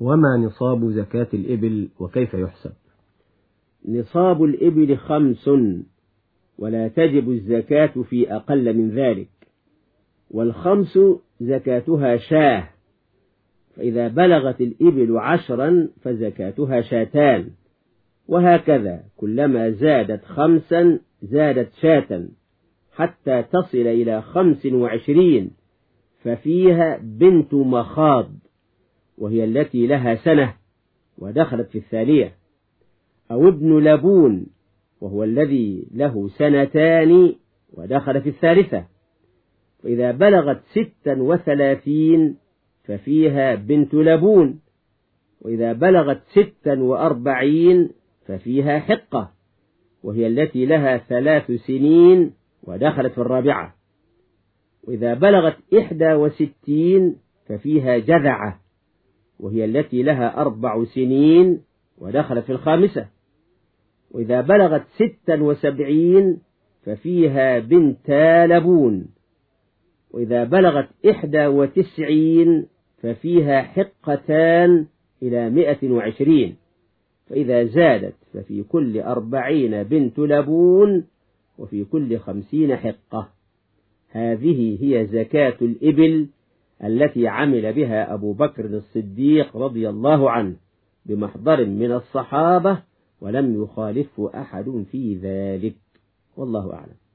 وما نصاب زكاة الإبل وكيف يحسب؟ نصاب الإبل خمس ولا تجب الزكاة في أقل من ذلك والخمس زكاتها شاة فإذا بلغت الإبل عشرا فزكاتها شاتان وهكذا كلما زادت خمسا زادت شاة حتى تصل إلى خمس وعشرين ففيها بنت مخاض. وهي التي لها سنة ودخلت في الثانية. أو ابن لبون وهو الذي له سنتان ودخل في الثالثة. فإذا بلغت ستا وثلاثين ففيها بنت لبون. وإذا بلغت ستا وأربعين ففيها حقة. وهي التي لها ثلاث سنين ودخلت في الرابعة. وإذا بلغت إحدى وستين ففيها جذعة. وهي التي لها أربع سنين ودخلت في الخامسة. وإذا بلغت ستا وسبعين ففيها بنتا لبون. وإذا بلغت إحدى وتسعين ففيها حقتان إلى مئة وعشرين. فإذا زادت ففي كل أربعين بنت لبون وفي كل خمسين حقة. هذه هي زكاة الإبل التي عمل بها أبو بكر الصديق رضي الله عنه بمحضر من الصحابة ولم يخالفه أحد في ذلك. والله أعلم.